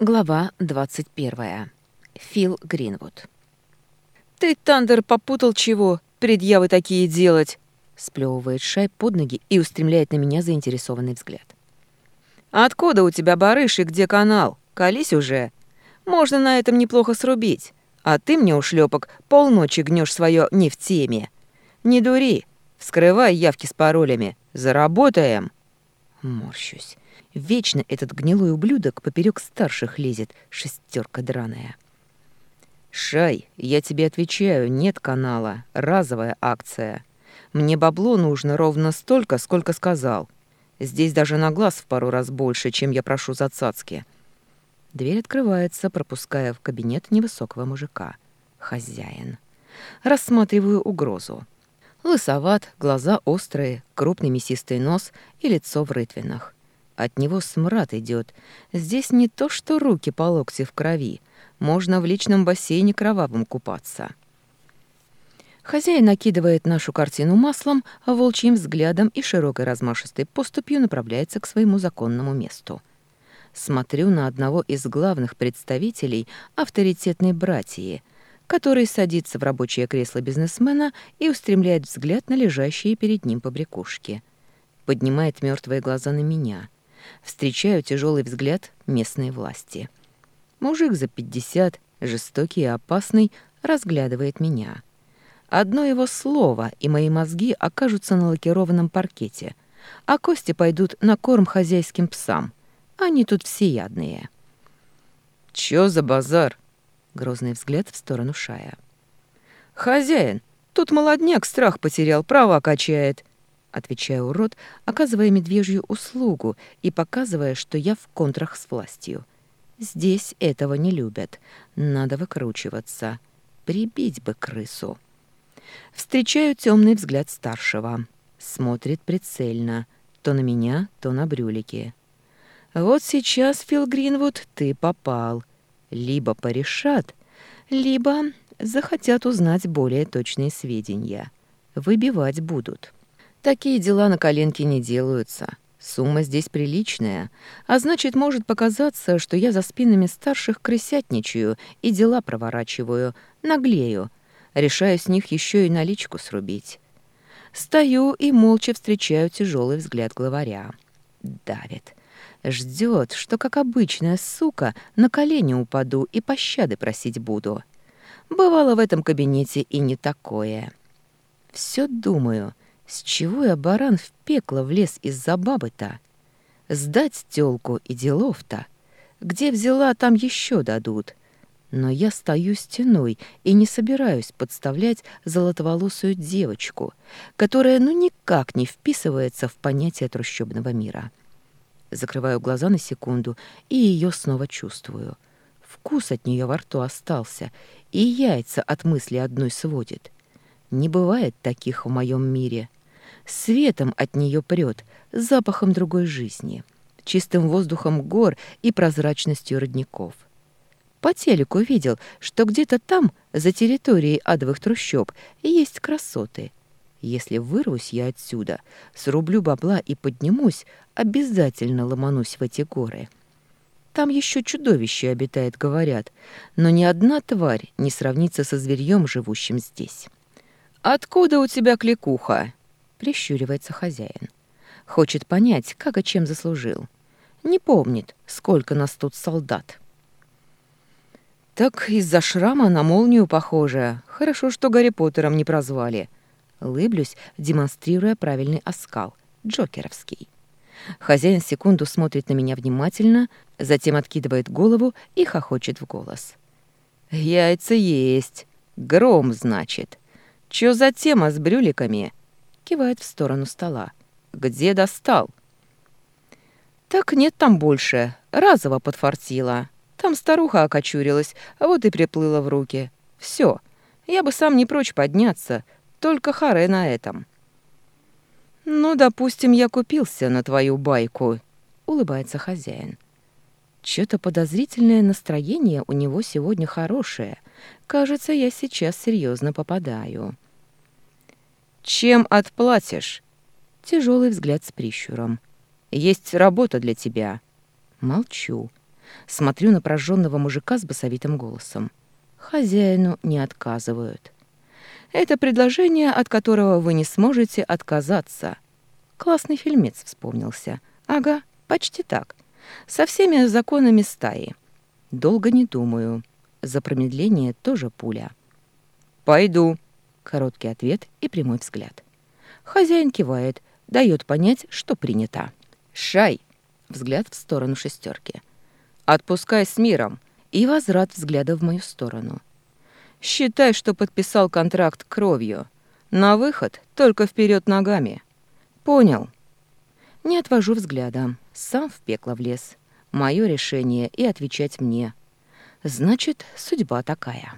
Глава 21. Фил Гринвуд. «Ты, Тандер, попутал чего? Предъявы такие делать!» Сплёвывает Шай под ноги и устремляет на меня заинтересованный взгляд. «Откуда у тебя барыш и где канал? Колись уже! Можно на этом неплохо срубить. А ты мне, ушлепок, полночи гнешь свое не в теме. Не дури, вскрывай явки с паролями. Заработаем!» Морщусь. Вечно этот гнилой ублюдок поперек старших лезет, шестерка драная. «Шай, я тебе отвечаю, нет канала. Разовая акция. Мне бабло нужно ровно столько, сколько сказал. Здесь даже на глаз в пару раз больше, чем я прошу за цацки». Дверь открывается, пропуская в кабинет невысокого мужика. Хозяин. Рассматриваю угрозу. Лысоват, глаза острые, крупный мясистый нос и лицо в рытвинах. От него смрад идет. Здесь не то что руки по локти в крови. Можно в личном бассейне кровавым купаться. Хозяин накидывает нашу картину маслом, а волчьим взглядом и широкой размашистой поступью направляется к своему законному месту. Смотрю на одного из главных представителей авторитетной братьи, который садится в рабочее кресло бизнесмена и устремляет взгляд на лежащие перед ним побрякушки. Поднимает мертвые глаза на меня — встречаю тяжелый взгляд местной власти. Мужик за пятьдесят, жестокий и опасный, разглядывает меня. Одно его слово, и мои мозги окажутся на лакированном паркете, а кости пойдут на корм хозяйским псам. Они тут всеядные. «Чё за базар?» — грозный взгляд в сторону Шая. «Хозяин, тут молодняк страх потерял, права качает отвечая урод, оказывая медвежью услугу и показывая, что я в контрах с властью. Здесь этого не любят. Надо выкручиваться. Прибить бы крысу. Встречаю темный взгляд старшего. Смотрит прицельно. То на меня, то на брюлики. Вот сейчас, Фил Гринвуд, ты попал. Либо порешат, либо захотят узнать более точные сведения. Выбивать будут. Такие дела на коленке не делаются. Сумма здесь приличная, а значит, может показаться, что я за спинами старших крысятничаю и дела проворачиваю, наглею, решаю с них еще и наличку срубить. Стою и молча встречаю тяжелый взгляд главаря. Давит. Ждет, что, как обычная сука, на колени упаду и пощады просить буду. Бывало в этом кабинете и не такое. Все думаю — с чего я, баран, в пекло влез из-за бабы-то? Сдать тёлку и делов-то. Где взяла, там еще дадут. Но я стою стеной и не собираюсь подставлять золотоволосую девочку, которая ну никак не вписывается в понятие трущобного мира. Закрываю глаза на секунду и ее снова чувствую. Вкус от нее во рту остался, и яйца от мысли одной сводит. Не бывает таких в моем мире. Светом от нее прет, запахом другой жизни, чистым воздухом гор и прозрачностью родников. По телеку видел, что где-то там, за территорией адовых трущоб, есть красоты. Если вырвусь я отсюда, срублю бабла и поднимусь, обязательно ломанусь в эти горы. Там еще чудовище обитает, говорят, но ни одна тварь не сравнится со зверьем, живущим здесь. «Откуда у тебя кликуха?» Прищуривается хозяин. Хочет понять, как и чем заслужил. Не помнит, сколько нас тут солдат. Так из-за шрама на молнию похоже. Хорошо, что Гарри Поттером не прозвали. Лыблюсь, демонстрируя правильный оскал. Джокеровский. Хозяин секунду смотрит на меня внимательно, затем откидывает голову и хохочет в голос. «Яйца есть. Гром, значит. Чё за тема с брюликами? Кивает в сторону стола. «Где достал?» «Так нет там больше. Разово подфартила. Там старуха окочурилась, а вот и приплыла в руки. Все. Я бы сам не прочь подняться, только харе на этом». «Ну, допустим, я купился на твою байку», — улыбается хозяин. Чё-то подозрительное настроение у него сегодня хорошее. Кажется, я сейчас серьезно попадаю. Чем отплатишь? Тяжелый взгляд с прищуром. Есть работа для тебя. Молчу. Смотрю на прожженного мужика с басовитым голосом. Хозяину не отказывают. Это предложение, от которого вы не сможете отказаться. Классный фильмец вспомнился. Ага, почти так. Со всеми законами стаи. Долго не думаю. За промедление тоже пуля. «Пойду», — короткий ответ и прямой взгляд. Хозяин кивает, дает понять, что принято. «Шай!» — взгляд в сторону шестерки. «Отпускай с миром!» и возврат взгляда в мою сторону. «Считай, что подписал контракт кровью. На выход только вперед ногами. Понял?» Не отвожу взгляда. Сам в пекло влез. Мое решение и отвечать мне. Значит, судьба такая.